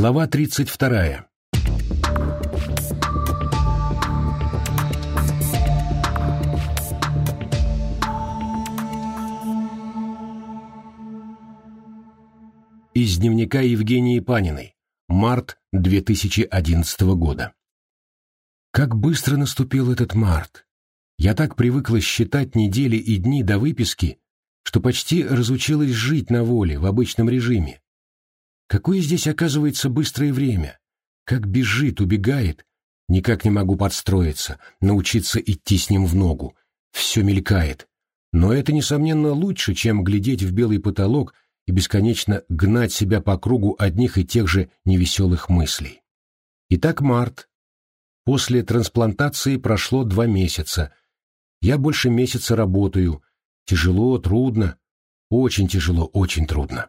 Глава 32. Из дневника Евгении Паниной. Март 2011 года. Как быстро наступил этот март. Я так привыкла считать недели и дни до выписки, что почти разучилась жить на воле в обычном режиме. Какое здесь оказывается быстрое время? Как бежит, убегает. Никак не могу подстроиться, научиться идти с ним в ногу. Все мелькает. Но это, несомненно, лучше, чем глядеть в белый потолок и бесконечно гнать себя по кругу одних и тех же невеселых мыслей. Итак, март. После трансплантации прошло два месяца. Я больше месяца работаю. Тяжело, трудно. Очень тяжело, очень трудно.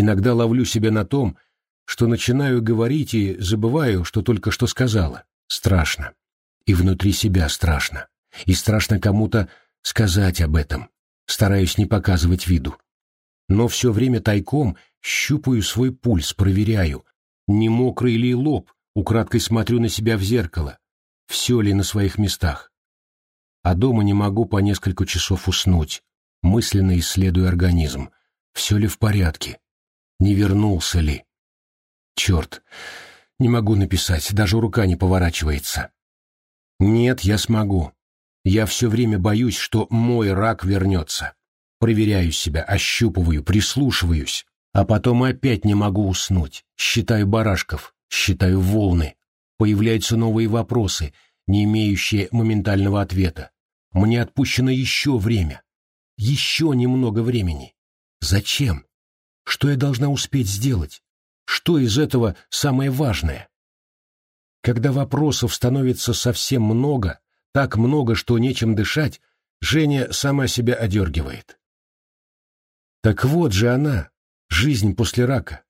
Иногда ловлю себя на том, что начинаю говорить и забываю, что только что сказала. Страшно. И внутри себя страшно. И страшно кому-то сказать об этом. Стараюсь не показывать виду. Но все время тайком щупаю свой пульс, проверяю, не мокрый ли лоб, украдкой смотрю на себя в зеркало, все ли на своих местах. А дома не могу по несколько часов уснуть, мысленно исследую организм, все ли в порядке, не вернулся ли. Черт, не могу написать, даже рука не поворачивается. Нет, я смогу. Я все время боюсь, что мой рак вернется. Проверяю себя, ощупываю, прислушиваюсь, а потом опять не могу уснуть. Считаю барашков, считаю волны. Появляются новые вопросы, не имеющие моментального ответа. Мне отпущено еще время. Еще немного времени. Зачем? Что я должна успеть сделать? Что из этого самое важное? Когда вопросов становится совсем много, так много, что нечем дышать, Женя сама себя одергивает. Так вот же она, жизнь после рака.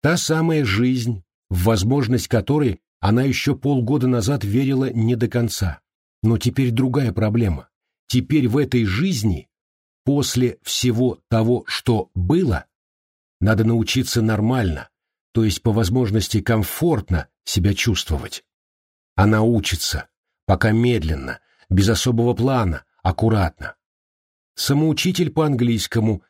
Та самая жизнь, в возможность которой она еще полгода назад верила не до конца. Но теперь другая проблема. Теперь в этой жизни, после всего того, что было, надо научиться нормально, то есть по возможности комфортно себя чувствовать. Она учится, пока медленно, без особого плана, аккуратно. Самоучитель по английскому,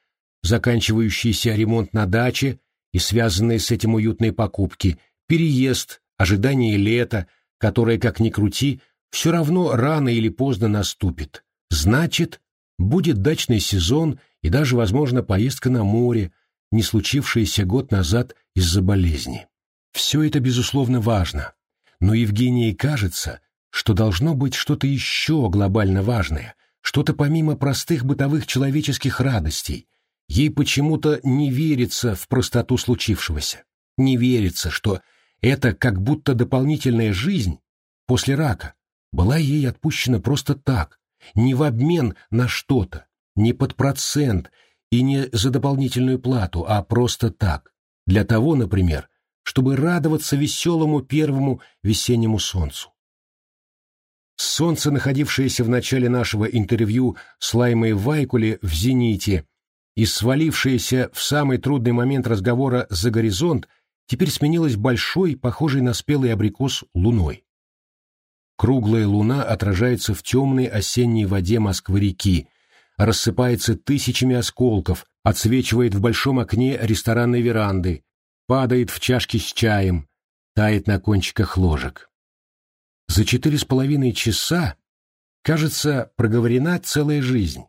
заканчивающийся ремонт на даче и связанные с этим уютные покупки, переезд, ожидание лета, которое, как ни крути, все равно рано или поздно наступит. Значит, будет дачный сезон и даже, возможно, поездка на море, не случившееся год назад из-за болезни. Все это, безусловно, важно, но Евгении кажется, что должно быть что-то еще глобально важное, что-то помимо простых бытовых человеческих радостей. Ей почему-то не верится в простоту случившегося, не верится, что это как будто дополнительная жизнь после рака была ей отпущена просто так, не в обмен на что-то, не под процент, и не за дополнительную плату, а просто так, для того, например, чтобы радоваться веселому первому весеннему солнцу. Солнце, находившееся в начале нашего интервью с Лаймой Вайкуле в «Зените» и свалившееся в самый трудный момент разговора за горизонт, теперь сменилось большой, похожей на спелый абрикос, луной. Круглая луна отражается в темной осенней воде Москвы-реки, рассыпается тысячами осколков, отсвечивает в большом окне ресторанной веранды, падает в чашки с чаем, тает на кончиках ложек. За четыре с половиной часа, кажется, проговорена целая жизнь.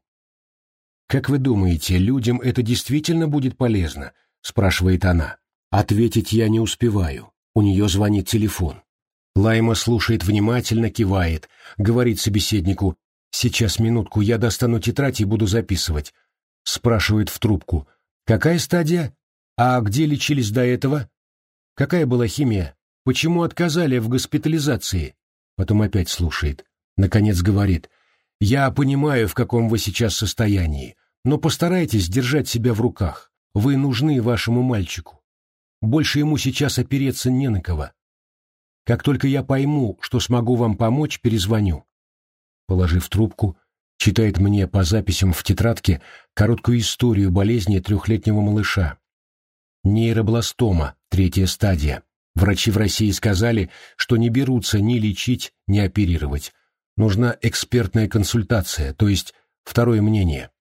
«Как вы думаете, людям это действительно будет полезно?» — спрашивает она. Ответить я не успеваю. У нее звонит телефон. Лайма слушает внимательно, кивает, говорит собеседнику «Сейчас, минутку, я достану тетрадь и буду записывать». Спрашивает в трубку. «Какая стадия? А где лечились до этого? Какая была химия? Почему отказали в госпитализации?» Потом опять слушает. Наконец говорит. «Я понимаю, в каком вы сейчас состоянии, но постарайтесь держать себя в руках. Вы нужны вашему мальчику. Больше ему сейчас опереться не на кого. Как только я пойму, что смогу вам помочь, перезвоню положив трубку, читает мне по записям в тетрадке короткую историю болезни трехлетнего малыша. Нейробластома, третья стадия. Врачи в России сказали, что не берутся ни лечить, ни оперировать. Нужна экспертная консультация, то есть второе мнение.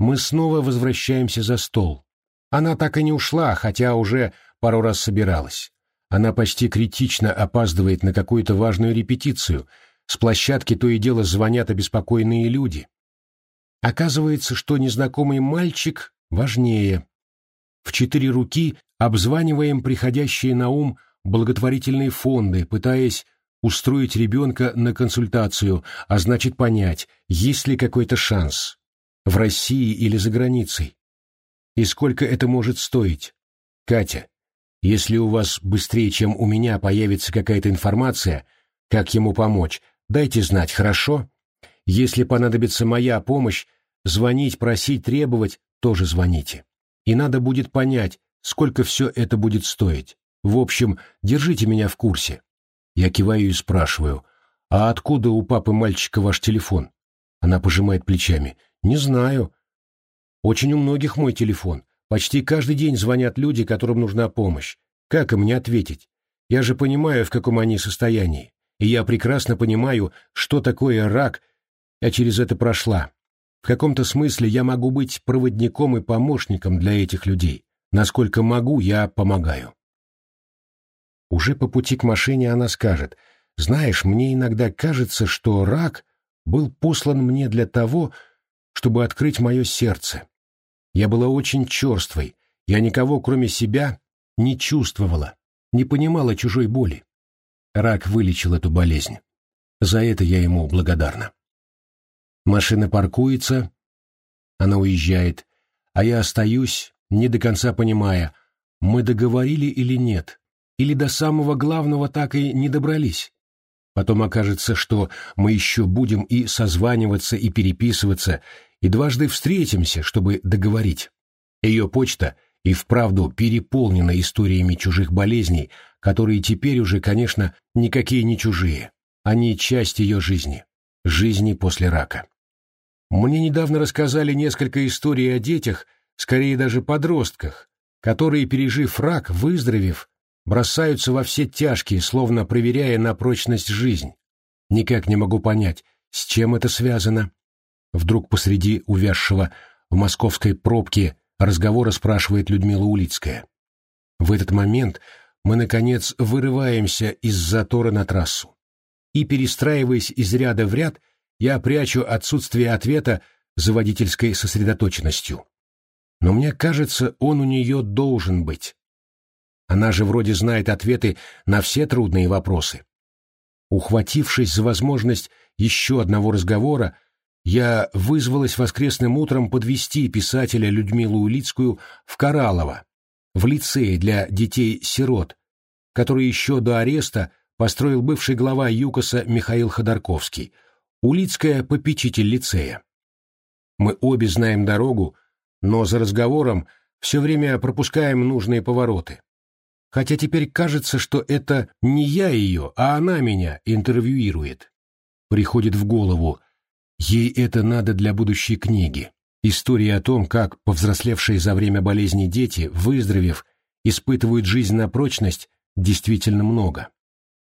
Мы снова возвращаемся за стол. Она так и не ушла, хотя уже пару раз собиралась. Она почти критично опаздывает на какую-то важную репетицию. С площадки то и дело звонят обеспокоенные люди. Оказывается, что незнакомый мальчик важнее. В четыре руки обзваниваем приходящие на ум благотворительные фонды, пытаясь устроить ребенка на консультацию, а значит понять, есть ли какой-то шанс. В России или за границей. И сколько это может стоить? Катя, если у вас быстрее, чем у меня, появится какая-то информация, как ему помочь, дайте знать, хорошо? Если понадобится моя помощь, звонить, просить, требовать, тоже звоните. И надо будет понять, сколько все это будет стоить. В общем, держите меня в курсе. Я киваю и спрашиваю, а откуда у папы мальчика ваш телефон? Она пожимает плечами. Не знаю. Очень у многих мой телефон. Почти каждый день звонят люди, которым нужна помощь. Как им мне ответить? Я же понимаю, в каком они состоянии. И я прекрасно понимаю, что такое рак. Я через это прошла. В каком-то смысле я могу быть проводником и помощником для этих людей. Насколько могу, я помогаю. Уже по пути к машине она скажет, «Знаешь, мне иногда кажется, что рак был послан мне для того, чтобы открыть мое сердце, я была очень черствой, я никого, кроме себя, не чувствовала, не понимала чужой боли. Рак вылечил эту болезнь. За это я ему благодарна. Машина паркуется, она уезжает, а я остаюсь, не до конца понимая, мы договорили или нет, или до самого главного так и не добрались. Потом окажется, что мы еще будем и созваниваться, и переписываться, и дважды встретимся, чтобы договорить. Ее почта и вправду переполнена историями чужих болезней, которые теперь уже, конечно, никакие не чужие. Они часть ее жизни, жизни после рака. Мне недавно рассказали несколько историй о детях, скорее даже подростках, которые, пережив рак, выздоровев, бросаются во все тяжкие, словно проверяя на прочность жизнь. Никак не могу понять, с чем это связано. Вдруг посреди увязшего в московской пробке разговора спрашивает Людмила Улицкая. В этот момент мы, наконец, вырываемся из затора на трассу. И, перестраиваясь из ряда в ряд, я прячу отсутствие ответа за водительской сосредоточенностью. Но мне кажется, он у нее должен быть. Она же вроде знает ответы на все трудные вопросы. Ухватившись за возможность еще одного разговора, я вызвалась воскресным утром подвести писателя Людмилу Улицкую в Коралово, в лицее для детей-сирот, который еще до ареста построил бывший глава ЮКОСа Михаил Ходорковский, Улицкая — попечитель лицея. Мы обе знаем дорогу, но за разговором все время пропускаем нужные повороты. Хотя теперь кажется, что это не я ее, а она меня интервьюирует. Приходит в голову — Ей это надо для будущей книги. История о том, как повзрослевшие за время болезни дети, выздоровев, испытывают жизнь на прочность, действительно много.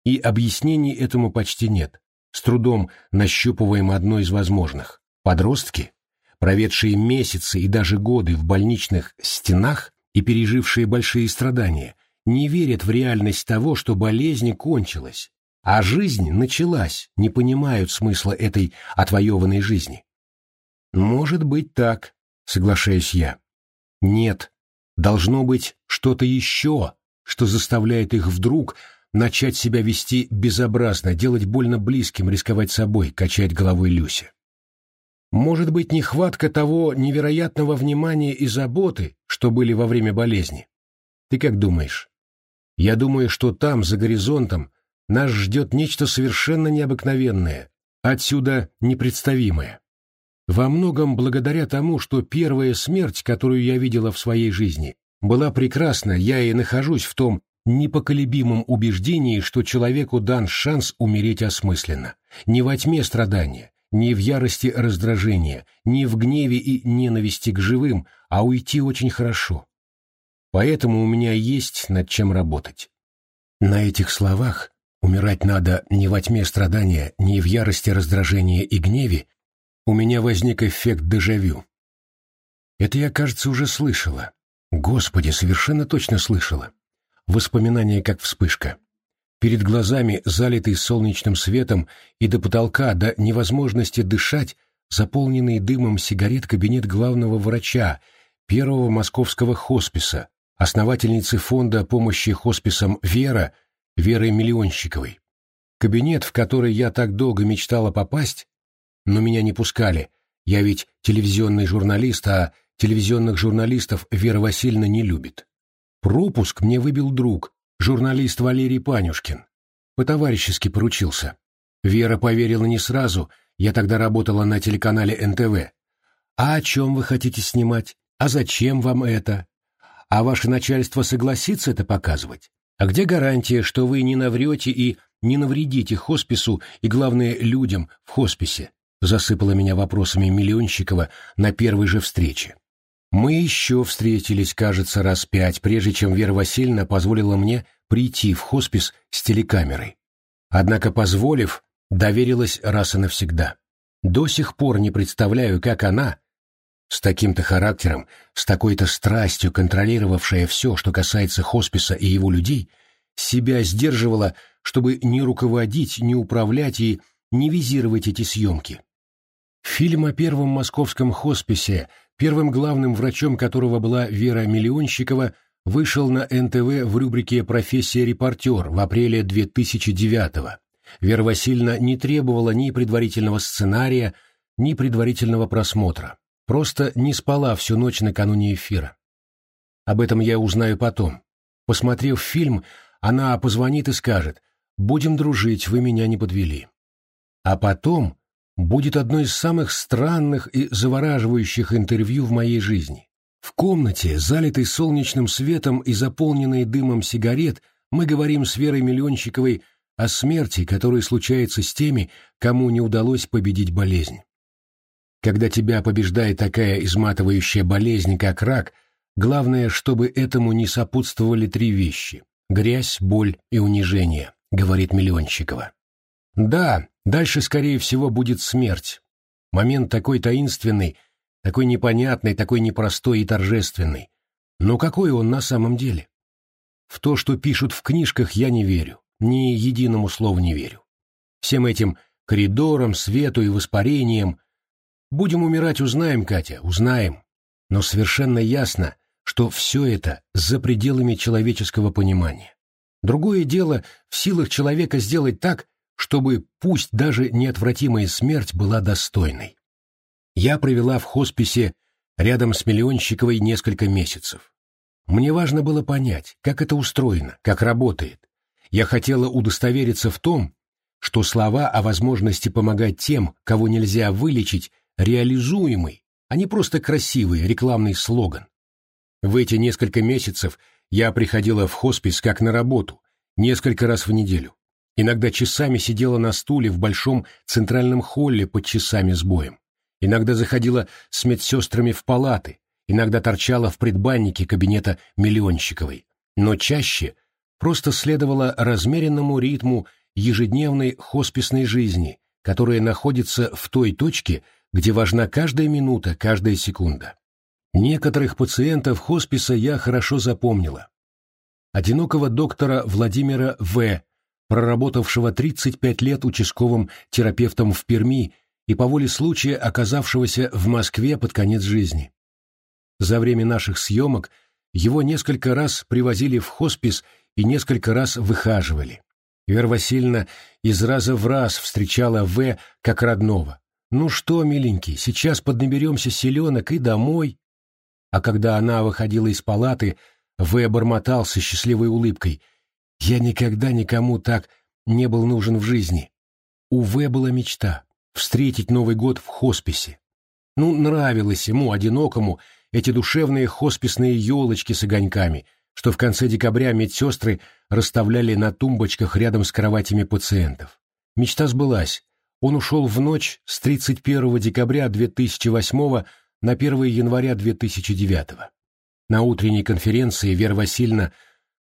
И объяснений этому почти нет. С трудом нащупываем одно из возможных. Подростки, проведшие месяцы и даже годы в больничных стенах и пережившие большие страдания, не верят в реальность того, что болезнь кончилась, а жизнь началась, не понимают смысла этой отвоеванной жизни. Может быть так, соглашаюсь я. Нет, должно быть что-то еще, что заставляет их вдруг начать себя вести безобразно, делать больно близким, рисковать собой, качать головой Люся. Может быть, нехватка того невероятного внимания и заботы, что были во время болезни. Ты как думаешь? Я думаю, что там, за горизонтом, нас ждет нечто совершенно необыкновенное, отсюда непредставимое. Во многом благодаря тому, что первая смерть, которую я видела в своей жизни, была прекрасна, я и нахожусь в том непоколебимом убеждении, что человеку дан шанс умереть осмысленно, не во тьме страдания, не в ярости раздражения, не в гневе и ненависти к живым, а уйти очень хорошо. Поэтому у меня есть над чем работать. На этих словах умирать надо не во тьме страдания, не в ярости раздражения и гневе, у меня возник эффект дежавю. Это я, кажется, уже слышала. Господи, совершенно точно слышала. Воспоминания как вспышка. Перед глазами, залитый солнечным светом, и до потолка, до невозможности дышать, заполненный дымом сигарет кабинет главного врача первого московского хосписа, основательницы фонда помощи хосписам «Вера» Веры Миллионщиковой. Кабинет, в который я так долго мечтала попасть, но меня не пускали, я ведь телевизионный журналист, а телевизионных журналистов Вера Васильевна не любит. Пропуск мне выбил друг, журналист Валерий Панюшкин. По-товарищески поручился. Вера поверила не сразу, я тогда работала на телеканале НТВ. «А о чем вы хотите снимать? А зачем вам это? А ваше начальство согласится это показывать? А где гарантия, что вы не наврете и не навредите хоспису и, главное, людям в хосписе?» Засыпала меня вопросами Миллионщикова на первой же встрече. Мы еще встретились, кажется, раз пять, прежде чем Вера Васильевна позволила мне прийти в хоспис с телекамерой. Однако, позволив, доверилась раз и навсегда. До сих пор не представляю, как она, с таким-то характером, с такой-то страстью контролировавшая все, что касается хосписа и его людей, себя сдерживала, чтобы не руководить, не управлять и не визировать эти съемки. Фильм о первом московском хосписе, первым главным врачом которого была Вера Миллионщикова, вышел на НТВ в рубрике «Профессия репортер» в апреле 2009 -го. Вера Васильевна не требовала ни предварительного сценария, ни предварительного просмотра. Просто не спала всю ночь накануне эфира. Об этом я узнаю потом. Посмотрев фильм, она позвонит и скажет «Будем дружить, вы меня не подвели». А потом будет одно из самых странных и завораживающих интервью в моей жизни. В комнате, залитой солнечным светом и заполненной дымом сигарет, мы говорим с Верой Миллионщиковой о смерти, которая случается с теми, кому не удалось победить болезнь. Когда тебя побеждает такая изматывающая болезнь, как рак, главное, чтобы этому не сопутствовали три вещи — грязь, боль и унижение, говорит Миллионщикова. Да, дальше, скорее всего, будет смерть. Момент такой таинственный, такой непонятный, такой непростой и торжественный. Но какой он на самом деле? В то, что пишут в книжках, я не верю ни единому слову не верю. Всем этим коридорам, свету и воспарениям. Будем умирать, узнаем, Катя, узнаем. Но совершенно ясно, что все это за пределами человеческого понимания. Другое дело в силах человека сделать так, чтобы пусть даже неотвратимая смерть была достойной. Я провела в хосписе рядом с Миллионщиковой несколько месяцев. Мне важно было понять, как это устроено, как работает, я хотела удостовериться в том, что слова о возможности помогать тем, кого нельзя вылечить, реализуемый, а не просто красивый рекламный слоган. В эти несколько месяцев я приходила в хоспис как на работу, несколько раз в неделю. Иногда часами сидела на стуле в большом центральном холле под часами с боем. Иногда заходила с медсестрами в палаты, иногда торчала в предбаннике кабинета Миллионщиковой. Но чаще просто следовала размеренному ритму ежедневной хосписной жизни, которая находится в той точке, где важна каждая минута, каждая секунда. Некоторых пациентов хосписа я хорошо запомнила. Одинокого доктора Владимира В., проработавшего 35 лет участковым терапевтом в Перми и по воле случая оказавшегося в Москве под конец жизни. За время наших съемок его несколько раз привозили в хоспис и несколько раз выхаживали. Вера Васильевна из раза в раз встречала В. как родного. «Ну что, миленький, сейчас поднаберемся селенок и домой». А когда она выходила из палаты, В. бормотал со счастливой улыбкой. «Я никогда никому так не был нужен в жизни». У В. была мечта — встретить Новый год в хосписе. Ну, нравилось ему, одинокому, эти душевные хосписные елочки с огоньками — что в конце декабря медсестры расставляли на тумбочках рядом с кроватями пациентов. Мечта сбылась. Он ушел в ночь с 31 декабря 2008 на 1 января 2009. На утренней конференции Вера Васильевна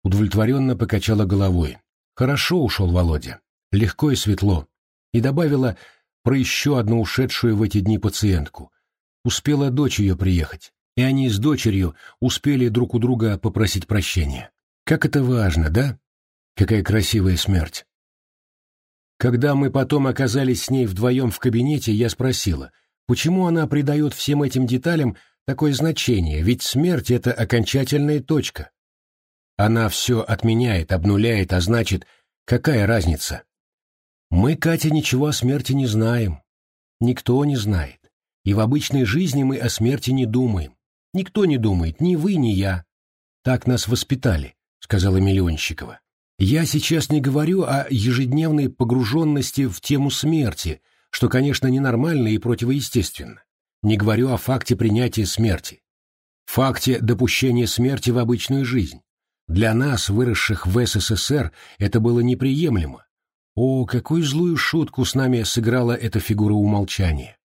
удовлетворенно покачала головой. Хорошо ушел Володя, легко и светло. И добавила про еще одну ушедшую в эти дни пациентку. Успела дочь ее приехать, и они с дочерью успели друг у друга попросить прощения. Как это важно, да? Какая красивая смерть. Когда мы потом оказались с ней вдвоем в кабинете, я спросила, почему она придает всем этим деталям такое значение, ведь смерть — это окончательная точка. Она все отменяет, обнуляет, а значит, какая разница? Мы, Катя, ничего о смерти не знаем. Никто не знает. И в обычной жизни мы о смерти не думаем. Никто не думает, ни вы, ни я. Так нас воспитали, сказала Миллионщикова. Я сейчас не говорю о ежедневной погруженности в тему смерти, что, конечно, ненормально и противоестественно. Не говорю о факте принятия смерти. Факте допущения смерти в обычную жизнь. Для нас, выросших в СССР, это было неприемлемо. О, какую злую шутку с нами сыграла эта фигура умолчания.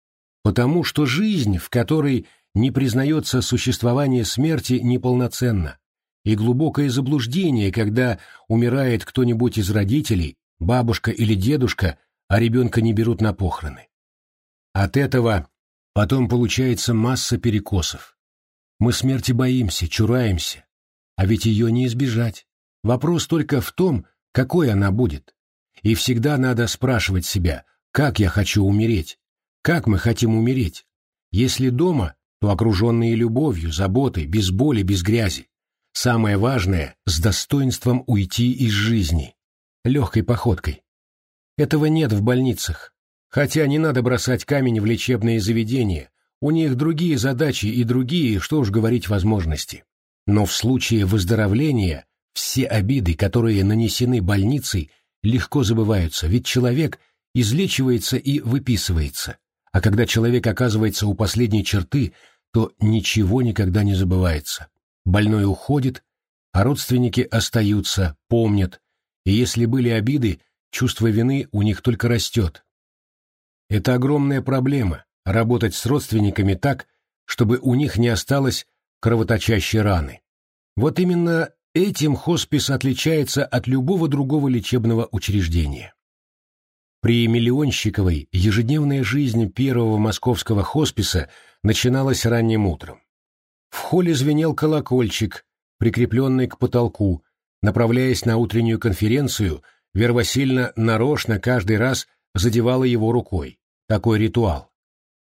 Потому что жизнь, в которой не признается существование смерти, неполноценна. И глубокое заблуждение, когда умирает кто-нибудь из родителей, бабушка или дедушка, а ребенка не берут на похороны. От этого потом получается масса перекосов. Мы смерти боимся, чураемся, а ведь ее не избежать. Вопрос только в том, какой она будет. И всегда надо спрашивать себя, как я хочу умереть, как мы хотим умереть. Если дома, то окруженные любовью, заботой, без боли, без грязи. Самое важное — с достоинством уйти из жизни, легкой походкой. Этого нет в больницах. Хотя не надо бросать камень в лечебные заведения, у них другие задачи и другие, что уж говорить, возможности. Но в случае выздоровления все обиды, которые нанесены больницей, легко забываются, ведь человек излечивается и выписывается. А когда человек оказывается у последней черты, то ничего никогда не забывается. Больной уходит, а родственники остаются, помнят, и если были обиды, чувство вины у них только растет. Это огромная проблема – работать с родственниками так, чтобы у них не осталось кровоточащей раны. Вот именно этим хоспис отличается от любого другого лечебного учреждения. При Миллионщиковой ежедневная жизнь первого московского хосписа начиналась ранним утром. В холле звенел колокольчик, прикрепленный к потолку. Направляясь на утреннюю конференцию, Вера Васильевна нарочно каждый раз задевала его рукой. Такой ритуал.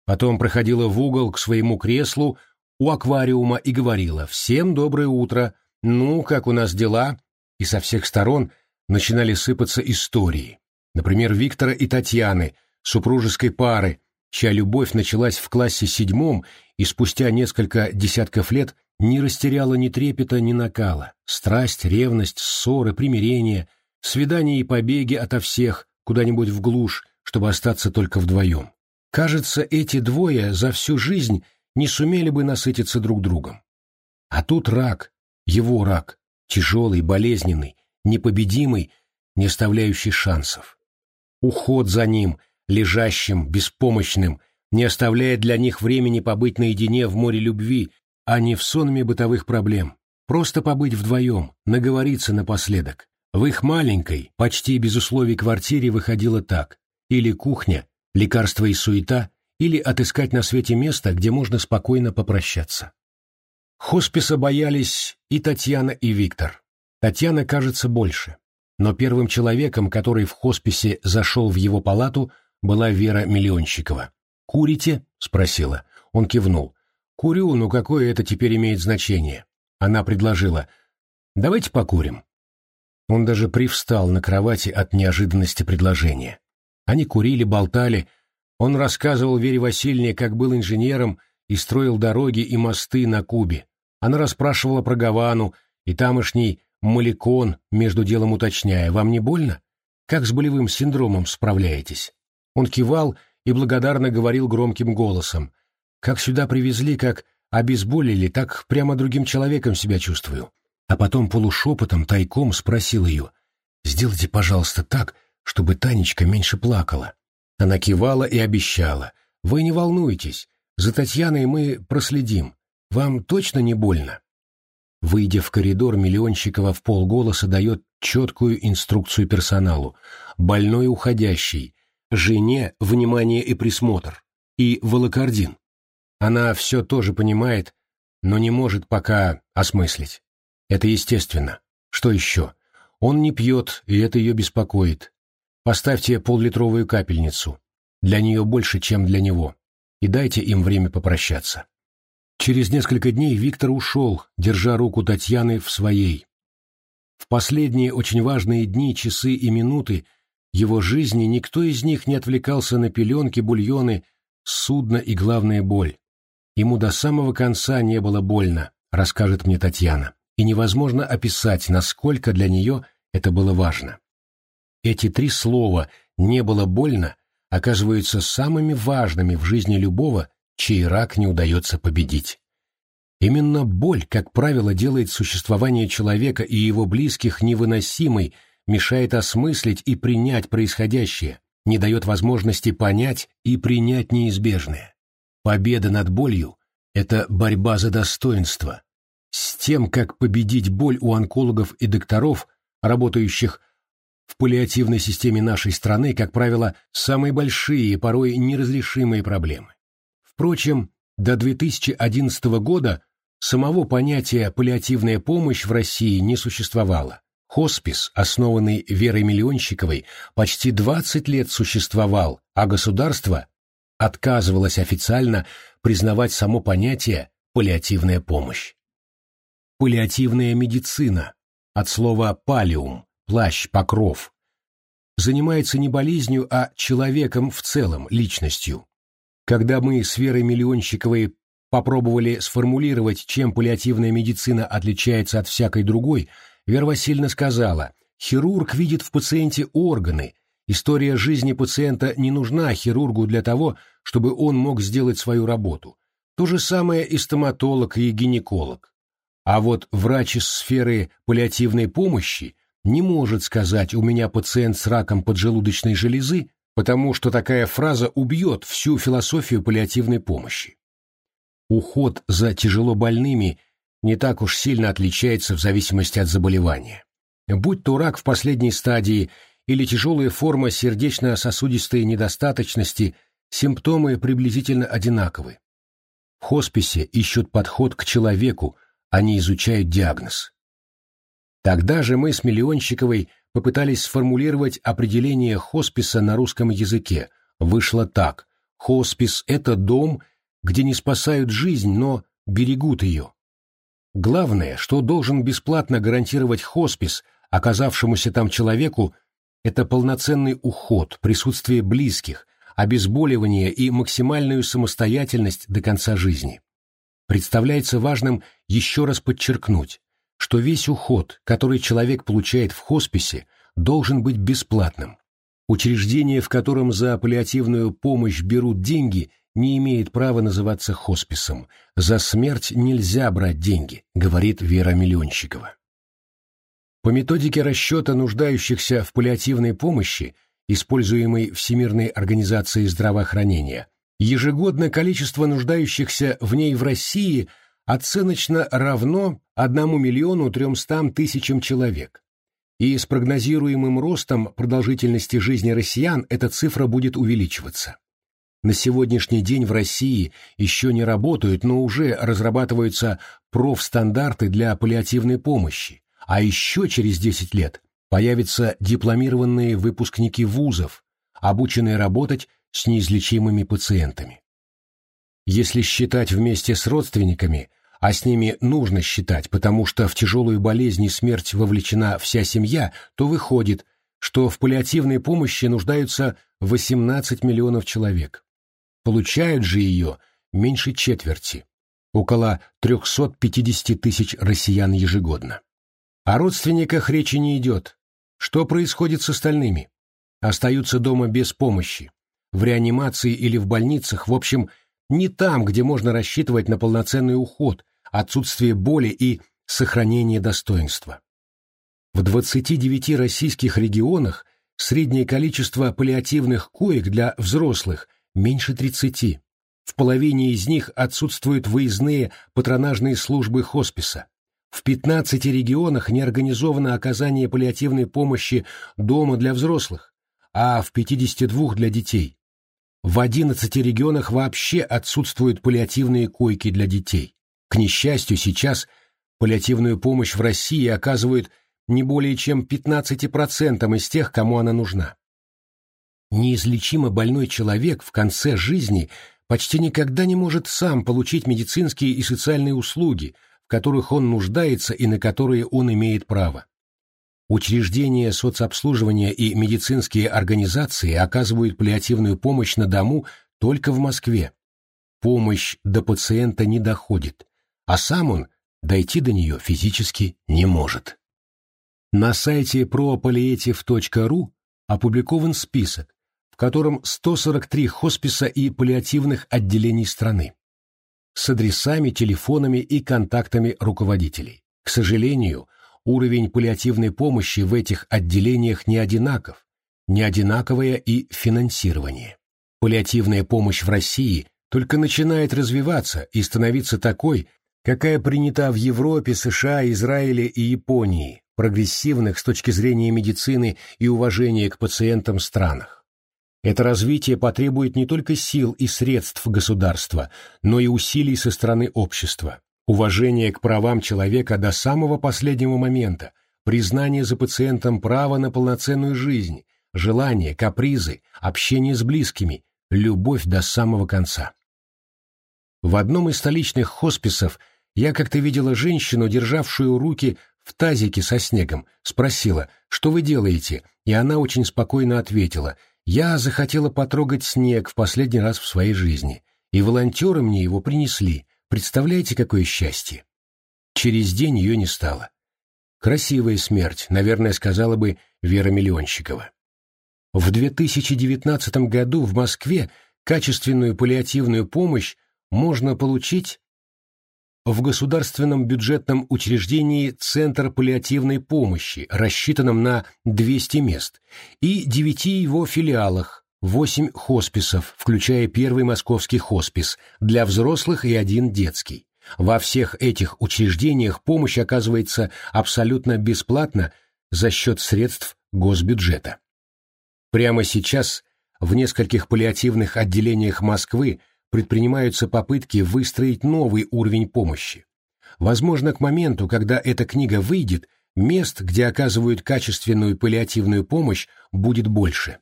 Потом проходила в угол к своему креслу, у аквариума и говорила «Всем доброе утро! Ну, как у нас дела?» И со всех сторон начинали сыпаться истории. Например, Виктора и Татьяны, супружеской пары, чья любовь началась в классе седьмом и спустя несколько десятков лет не растеряла ни трепета, ни накала. Страсть, ревность, ссоры, примирение, свидания и побеги ото всех, куда-нибудь в глушь, чтобы остаться только вдвоем. Кажется, эти двое за всю жизнь не сумели бы насытиться друг другом. А тут рак, его рак, тяжелый, болезненный, непобедимый, не оставляющий шансов. Уход за ним, лежащим, беспомощным, не оставляет для них времени побыть наедине в море любви, а не в сонме бытовых проблем. Просто побыть вдвоем, наговориться напоследок. В их маленькой, почти без условий квартире выходило так. Или кухня, лекарства и суета, или отыскать на свете место, где можно спокойно попрощаться. Хосписа боялись и Татьяна, и Виктор. Татьяна, кажется, больше. Но первым человеком, который в хосписе зашел в его палату, была Вера Миллионщикова. «Курите?» — спросила. Он кивнул. «Курю, но какое это теперь имеет значение?» Она предложила. «Давайте покурим». Он даже привстал на кровати от неожиданности предложения. Они курили, болтали, он рассказывал Вере Васильевне, как был инженером и строил дороги и мосты на Кубе. Она расспрашивала про Гавану и тамошний Маликон, между делом уточняя, «Вам не больно? Как с болевым синдромом справляетесь?» Он кивал и благодарно говорил громким голосом. «Как сюда привезли, как обезболили, так прямо другим человеком себя чувствую». А потом полушепотом, тайком спросил ее, «Сделайте, пожалуйста, так, чтобы Танечка меньше плакала». Она кивала и обещала. «Вы не волнуйтесь, за Татьяной мы проследим. Вам точно не больно?» Выйдя в коридор, Миллионщикова в полголоса дает четкую инструкцию персоналу. Больной уходящий, жене внимание и присмотр, и волокордин. Она все тоже понимает, но не может пока осмыслить. Это естественно. Что еще? Он не пьет, и это ее беспокоит. Поставьте поллитровую капельницу. Для нее больше, чем для него. И дайте им время попрощаться. Через несколько дней Виктор ушел, держа руку Татьяны в своей. В последние очень важные дни, часы и минуты его жизни никто из них не отвлекался на пеленки, бульоны, судно и, главная боль. Ему до самого конца не было больно, расскажет мне Татьяна, и невозможно описать, насколько для нее это было важно. Эти три слова «не было больно» оказываются самыми важными в жизни любого, чей рак не удается победить. Именно боль, как правило, делает существование человека и его близких невыносимой, мешает осмыслить и принять происходящее, не дает возможности понять и принять неизбежное. Победа над болью – это борьба за достоинство. С тем, как победить боль у онкологов и докторов, работающих в паллиативной системе нашей страны, как правило, самые большие, порой неразрешимые проблемы. Впрочем, до 2011 года самого понятия «паллиативная помощь» в России не существовало. Хоспис, основанный Верой Миллионщиковой, почти 20 лет существовал, а государство отказывалось официально признавать само понятие «паллиативная помощь». Паллиативная медицина, от слова «палиум» – плащ, покров, занимается не болезнью, а человеком в целом, личностью. Когда мы с Верой Миллионщиковой попробовали сформулировать, чем паллиативная медицина отличается от всякой другой, Вера Васильевна сказала, хирург видит в пациенте органы, история жизни пациента не нужна хирургу для того, чтобы он мог сделать свою работу. То же самое и стоматолог, и гинеколог. А вот врач из сферы паллиативной помощи не может сказать «у меня пациент с раком поджелудочной железы», потому что такая фраза убьет всю философию паллиативной помощи. Уход за тяжело больными не так уж сильно отличается в зависимости от заболевания. Будь то рак в последней стадии или тяжелая форма сердечно-сосудистой недостаточности, симптомы приблизительно одинаковы. В хосписе ищут подход к человеку, не изучают диагноз. Тогда же мы с Миллионщиковой попытались сформулировать определение хосписа на русском языке. Вышло так. Хоспис – это дом, где не спасают жизнь, но берегут ее. Главное, что должен бесплатно гарантировать хоспис, оказавшемуся там человеку, это полноценный уход, присутствие близких, обезболивание и максимальную самостоятельность до конца жизни. Представляется важным еще раз подчеркнуть, что весь уход, который человек получает в хосписе, должен быть бесплатным. Учреждение, в котором за паллиативную помощь берут деньги, не имеет права называться хосписом. За смерть нельзя брать деньги, говорит Вера Миллионщикова. По методике расчета нуждающихся в паллиативной помощи, используемой Всемирной организацией здравоохранения, ежегодно количество нуждающихся в ней в России оценочно равно 1 миллиону 300 тысячам человек. И с прогнозируемым ростом продолжительности жизни россиян эта цифра будет увеличиваться. На сегодняшний день в России еще не работают, но уже разрабатываются профстандарты для паллиативной помощи, а еще через 10 лет появятся дипломированные выпускники вузов, обученные работать с неизлечимыми пациентами. Если считать вместе с родственниками, а с ними нужно считать, потому что в тяжелую болезнь и смерть вовлечена вся семья, то выходит, что в паллиативной помощи нуждаются 18 миллионов человек. Получают же ее меньше четверти, около 350 тысяч россиян ежегодно. О родственниках речи не идет. Что происходит с остальными? Остаются дома без помощи. В реанимации или в больницах, в общем, не там, где можно рассчитывать на полноценный уход, отсутствие боли и сохранение достоинства. В 29 российских регионах среднее количество паллиативных коек для взрослых меньше 30. В половине из них отсутствуют выездные патронажные службы хосписа. В 15 регионах не организовано оказание паллиативной помощи дома для взрослых, а в 52 для детей. В 11 регионах вообще отсутствуют паллиативные койки для детей. К несчастью, сейчас паллиативную помощь в России оказывают не более чем 15% из тех, кому она нужна. Неизлечимо больной человек в конце жизни почти никогда не может сам получить медицинские и социальные услуги, в которых он нуждается и на которые он имеет право. Учреждения соцобслуживания и медицинские организации оказывают паллиативную помощь на дому только в Москве. Помощь до пациента не доходит, а сам он дойти до нее физически не может. На сайте propalliative.ru опубликован список, в котором 143 хосписа и паллиативных отделений страны с адресами, телефонами и контактами руководителей. К сожалению, уровень паллиативной помощи в этих отделениях не одинаков, не одинаковое и финансирование. Паллиативная помощь в России только начинает развиваться и становиться такой, какая принята в Европе, США, Израиле и Японии, прогрессивных с точки зрения медицины и уважения к пациентам странах. Это развитие потребует не только сил и средств государства, но и усилий со стороны общества, уважения к правам человека до самого последнего момента, признание за пациентом права на полноценную жизнь, желания, капризы, общение с близкими, любовь до самого конца. В одном из столичных хосписов я как-то видела женщину, державшую руки в тазике со снегом, спросила, что вы делаете, и она очень спокойно ответила, я захотела потрогать снег в последний раз в своей жизни, и волонтеры мне его принесли, представляете, какое счастье. Через день ее не стало. Красивая смерть, наверное, сказала бы Вера Миллионщикова. В 2019 году в Москве качественную паллиативную помощь можно получить в государственном бюджетном учреждении Центр паллиативной помощи, рассчитанном на 200 мест, и девяти его филиалах, 8 хосписов, включая первый московский хоспис, для взрослых и один детский. Во всех этих учреждениях помощь оказывается абсолютно бесплатно за счет средств госбюджета. Прямо сейчас в нескольких паллиативных отделениях Москвы предпринимаются попытки выстроить новый уровень помощи. Возможно, к моменту, когда эта книга выйдет, мест, где оказывают качественную паллиативную помощь, будет больше.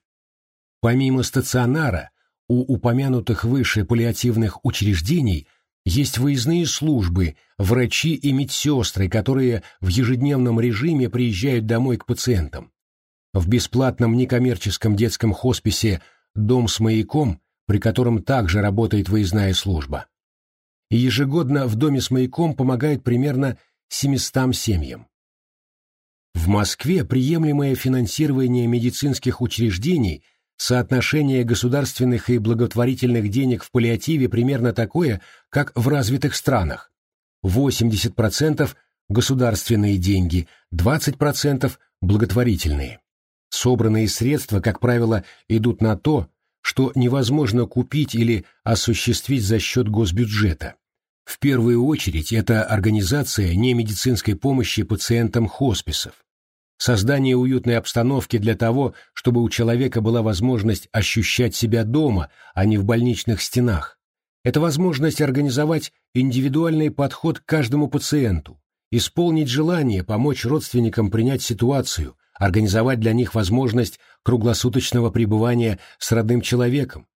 Помимо стационара, у упомянутых выше паллиативных учреждений есть выездные службы, врачи и медсестры, которые в ежедневном режиме приезжают домой к пациентам. В бесплатном некоммерческом детском хосписе «Дом с маяком» при котором также работает выездная служба. Ежегодно в доме с маяком помогает примерно 700 семьям. В Москве приемлемое финансирование медицинских учреждений, соотношение государственных и благотворительных денег в паллиативе примерно такое, как в развитых странах. 80% государственные деньги, 20% благотворительные. Собранные средства, как правило, идут на то, что невозможно купить или осуществить за счет госбюджета. В первую очередь это организация немедицинской помощи пациентам хосписов, создание уютной обстановки для того, чтобы у человека была возможность ощущать себя дома, а не в больничных стенах. Это возможность организовать индивидуальный подход к каждому пациенту, исполнить желание помочь родственникам принять ситуацию, организовать для них возможность круглосуточного пребывания с родным человеком.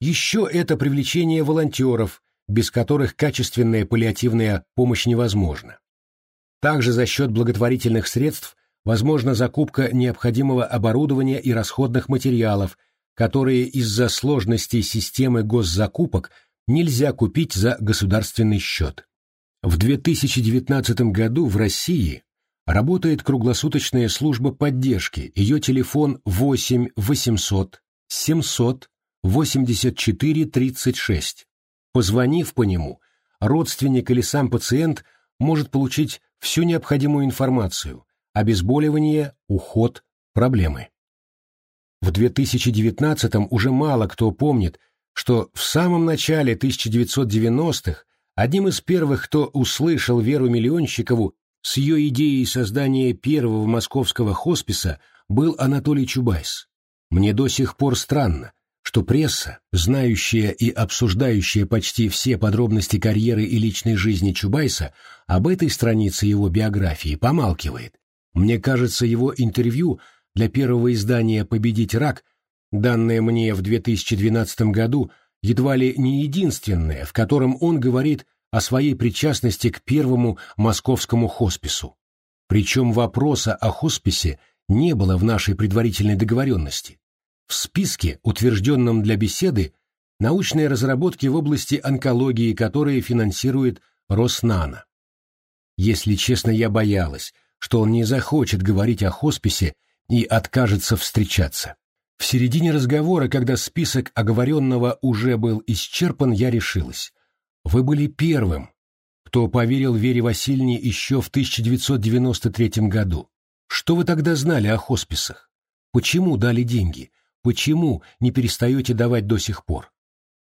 Еще это привлечение волонтеров, без которых качественная паллиативная помощь невозможна. Также за счет благотворительных средств возможна закупка необходимого оборудования и расходных материалов, которые из-за сложностей системы госзакупок нельзя купить за государственный счет. В 2019 году в России Работает круглосуточная служба поддержки. Ее телефон 8 800 700 84 36. Позвонив по нему, родственник или сам пациент может получить всю необходимую информацию – обезболивание, уход, проблемы. В 2019-м уже мало кто помнит, что в самом начале 1990-х одним из первых, кто услышал Веру Миллионщикову с ее идеей создания первого московского хосписа был Анатолий Чубайс. Мне до сих пор странно, что пресса, знающая и обсуждающая почти все подробности карьеры и личной жизни Чубайса, об этой странице его биографии помалкивает. Мне кажется, его интервью для первого издания «Победить рак», данное мне в 2012 году, едва ли не единственное, в котором он говорит о своей причастности к первому московскому хоспису. Причем вопроса о хосписе не было в нашей предварительной договоренности. В списке, утвержденном для беседы, научные разработки в области онкологии, которые финансирует Роснано. Если честно, я боялась, что он не захочет говорить о хосписе и откажется встречаться. В середине разговора, когда список оговоренного уже был исчерпан, я решилась. Вы были первым, кто поверил Вере Васильевне еще в 1993 году. Что вы тогда знали о хосписах? Почему дали деньги? Почему не перестаете давать до сих пор?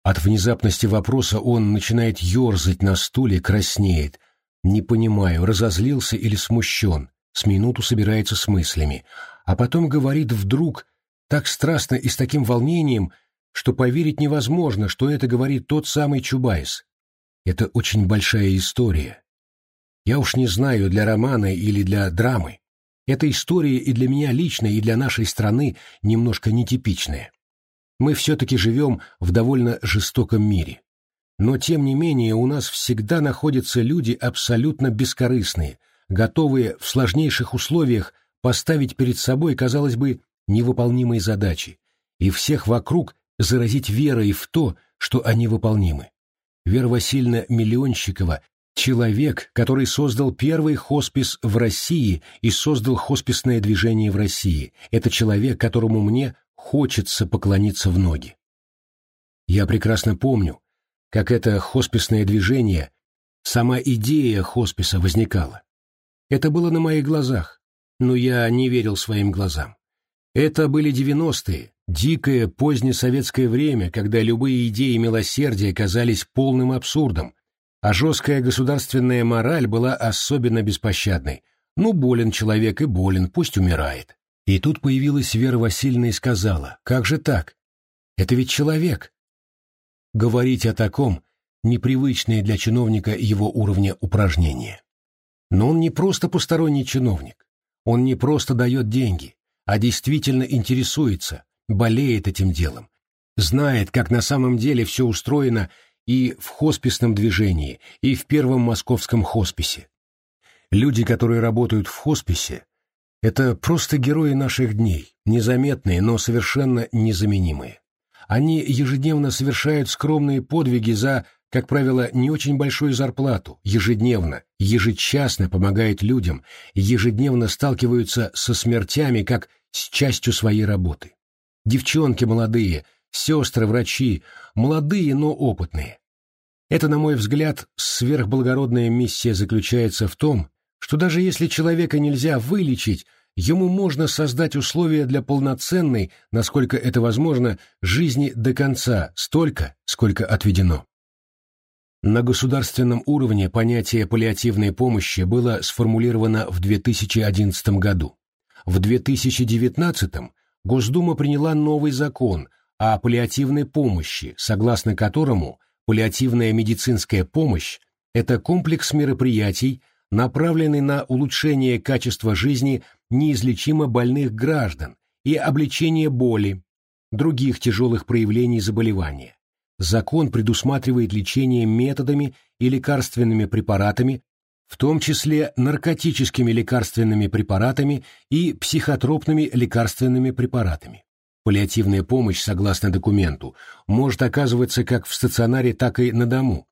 От внезапности вопроса он начинает ерзать на стуле, краснеет. Не понимаю, разозлился или смущен. С минуту собирается с мыслями. А потом говорит вдруг, так страстно и с таким волнением, что поверить невозможно, что это говорит тот самый Чубайс. Это очень большая история. Я уж не знаю, для романа или для драмы. Эта история и для меня лично, и для нашей страны немножко нетипичная. Мы все-таки живем в довольно жестоком мире. Но, тем не менее, у нас всегда находятся люди абсолютно бескорыстные, готовые в сложнейших условиях поставить перед собой, казалось бы, невыполнимые задачи, и всех вокруг заразить верой в то, что они выполнимы. Вера Васильевна Миллионщикова Человек, который создал первый хоспис в России и создал хосписное движение в России, это человек, которому мне хочется поклониться в ноги. Я прекрасно помню, как это хосписное движение, сама идея хосписа возникала. Это было на моих глазах, но я не верил своим глазам. Это были девяностые, дикое позднесоветское время, когда любые идеи милосердия казались полным абсурдом, а жесткая государственная мораль была особенно беспощадной. Ну, болен человек и болен, пусть умирает. И тут появилась Вера Васильевна и сказала, как же так? Это ведь человек. Говорить о таком — непривычное для чиновника его уровня упражнения. Но он не просто посторонний чиновник. Он не просто дает деньги, а действительно интересуется, болеет этим делом, знает, как на самом деле все устроено и в хосписном движении, и в первом московском хосписе. Люди, которые работают в хосписе, это просто герои наших дней, незаметные, но совершенно незаменимые. Они ежедневно совершают скромные подвиги за, как правило, не очень большую зарплату, ежедневно, ежечасно помогают людям, ежедневно сталкиваются со смертями как с частью своей работы. Девчонки молодые, сестры, врачи, молодые, но опытные. Это, на мой взгляд, сверхблагородная миссия заключается в том, что даже если человека нельзя вылечить, ему можно создать условия для полноценной, насколько это возможно, жизни до конца, столько, сколько отведено. На государственном уровне понятие паллиативной помощи было сформулировано в 2011 году. В 2019 Госдума приняла новый закон – о паллиативной помощи, согласно которому паллиативная медицинская помощь – это комплекс мероприятий, направленный на улучшение качества жизни неизлечимо больных граждан и облегчение боли, других тяжелых проявлений заболевания. Закон предусматривает лечение методами и лекарственными препаратами, в том числе наркотическими лекарственными препаратами и психотропными лекарственными препаратами. Паллиативная помощь, согласно документу, может оказываться как в стационаре, так и на дому.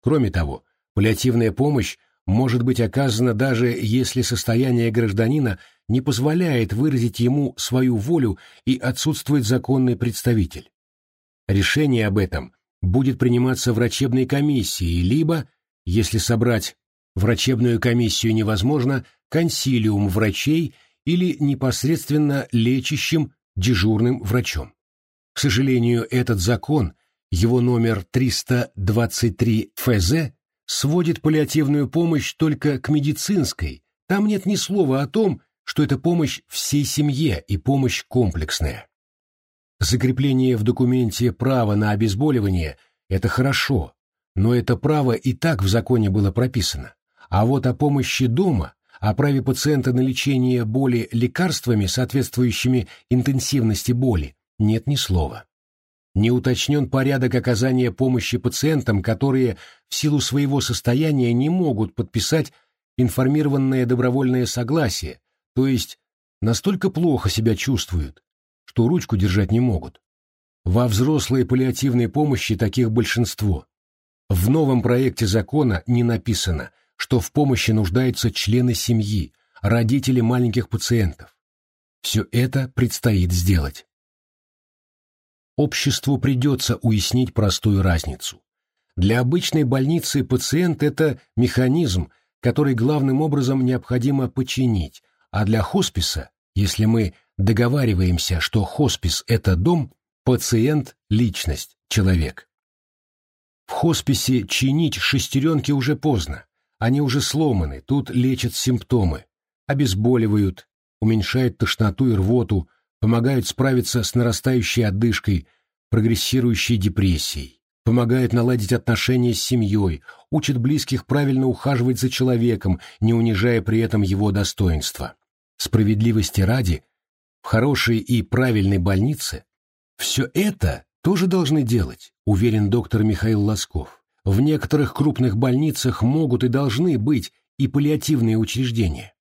Кроме того, паллиативная помощь может быть оказана даже если состояние гражданина не позволяет выразить ему свою волю и отсутствует законный представитель. Решение об этом будет приниматься врачебной комиссией, либо, если собрать врачебную комиссию невозможно, консилиум врачей или непосредственно лечащим дежурным врачом. К сожалению, этот закон, его номер 323 ФЗ, сводит паллиативную помощь только к медицинской, Там нет ни слова о том, что это помощь всей семье и помощь комплексная. Закрепление в документе права на обезболивание – это хорошо, но это право и так в законе было прописано. А вот о помощи дома, о праве пациента на лечение боли лекарствами, соответствующими интенсивности боли, нет ни слова. Не уточнен порядок оказания помощи пациентам, которые в силу своего состояния не могут подписать информированное добровольное согласие, то есть настолько плохо себя чувствуют, что ручку держать не могут. Во взрослой паллиативной помощи таких большинство. В новом проекте закона не написано, что в помощи нуждаются члены семьи, родители маленьких пациентов. Все это предстоит сделать. Обществу придется уяснить простую разницу. Для обычной больницы пациент – это механизм, который главным образом необходимо починить, а для хосписа, если мы договариваемся, что хоспис – это дом, пациент – личность, человек. В хосписе чинить шестеренки уже поздно, они уже сломаны, тут лечат симптомы, обезболивают, уменьшают тошноту и рвоту, помогают справиться с нарастающей одышкой, прогрессирующей депрессией, помогают наладить отношения с семьей, учат близких правильно ухаживать за человеком, не унижая при этом его достоинства. Справедливости ради, в хорошей и правильной больнице все это тоже должны делать, уверен доктор Михаил Лосков. В некоторых крупных больницах могут и должны быть и паллиативные учреждения.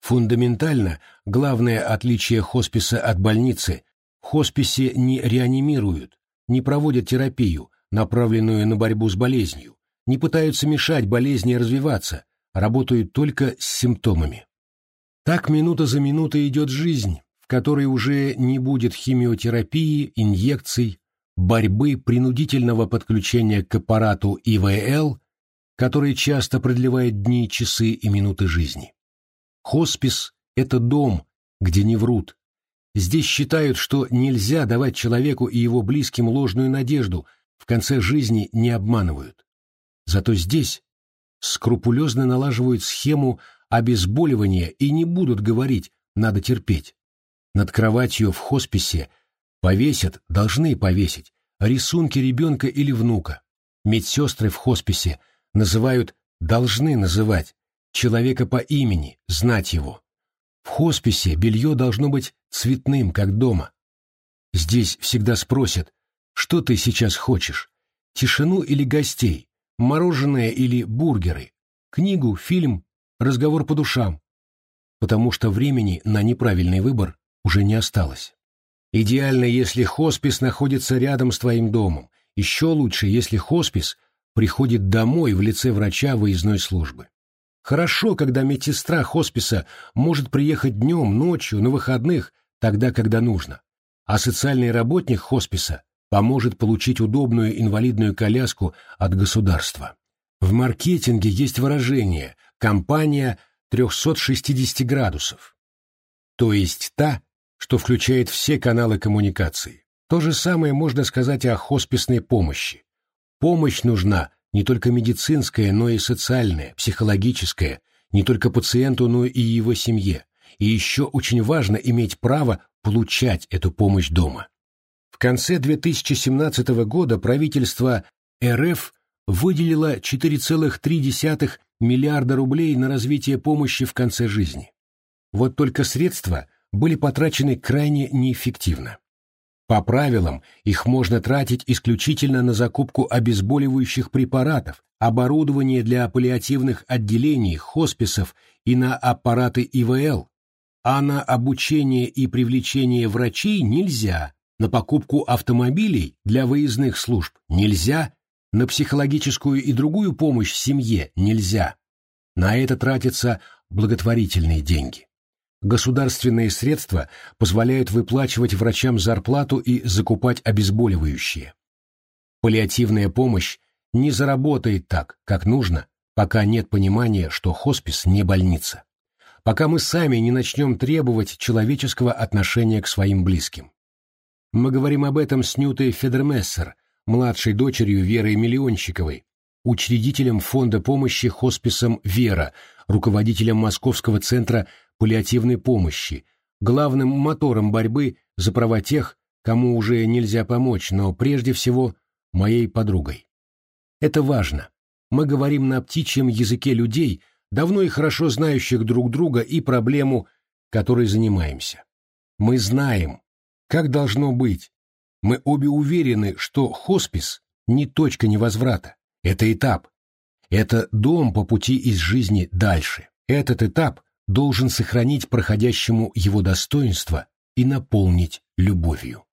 Фундаментально главное отличие хосписа от больницы – хосписе не реанимируют, не проводят терапию, направленную на борьбу с болезнью, не пытаются мешать болезни развиваться, работают только с симптомами. Так минута за минутой идет жизнь, в которой уже не будет химиотерапии, инъекций, борьбы принудительного подключения к аппарату ИВЛ, который часто продлевает дни, часы и минуты жизни. Хоспис – это дом, где не врут. Здесь считают, что нельзя давать человеку и его близким ложную надежду, в конце жизни не обманывают. Зато здесь скрупулезно налаживают схему обезболивания и не будут говорить «надо терпеть». Над кроватью в хосписе повесят, должны повесить, рисунки ребенка или внука. Медсестры в хосписе называют «должны называть» человека по имени, знать его. В хосписе белье должно быть цветным, как дома. Здесь всегда спросят, что ты сейчас хочешь, тишину или гостей, мороженое или бургеры, книгу, фильм, разговор по душам. Потому что времени на неправильный выбор уже не осталось. Идеально, если хоспис находится рядом с твоим домом. Еще лучше, если хоспис приходит домой в лице врача выездной службы. Хорошо, когда медсестра хосписа может приехать днем, ночью, на выходных, тогда, когда нужно. А социальный работник хосписа поможет получить удобную инвалидную коляску от государства. В маркетинге есть выражение «компания 360 градусов», то есть та, что включает все каналы коммуникации. То же самое можно сказать о хосписной помощи. Помощь нужна не только медицинская, но и социальная, психологическая, не только пациенту, но и его семье. И еще очень важно иметь право получать эту помощь дома. В конце 2017 года правительство РФ выделило 4,3 миллиарда рублей на развитие помощи в конце жизни. Вот только средства были потрачены крайне неэффективно. По правилам, их можно тратить исключительно на закупку обезболивающих препаратов, оборудование для паллиативных отделений, хосписов и на аппараты ИВЛ, а на обучение и привлечение врачей нельзя, на покупку автомобилей для выездных служб нельзя, на психологическую и другую помощь семье нельзя. На это тратятся благотворительные деньги. Государственные средства позволяют выплачивать врачам зарплату и закупать обезболивающие. Паллиативная помощь не заработает так, как нужно, пока нет понимания, что хоспис не больница. Пока мы сами не начнем требовать человеческого отношения к своим близким. Мы говорим об этом с Нютой Федермессер, младшей дочерью Веры Миллионщиковой, учредителем фонда помощи хосписам «Вера», руководителем Московского центра паллиативной помощи, главным мотором борьбы за права тех, кому уже нельзя помочь, но прежде всего моей подругой. Это важно. Мы говорим на птичьем языке людей, давно и хорошо знающих друг друга и проблему, которой занимаемся. Мы знаем, как должно быть. Мы обе уверены, что хоспис не точка невозврата. Это этап. Это дом по пути из жизни дальше. Этот этап должен сохранить проходящему его достоинство и наполнить любовью.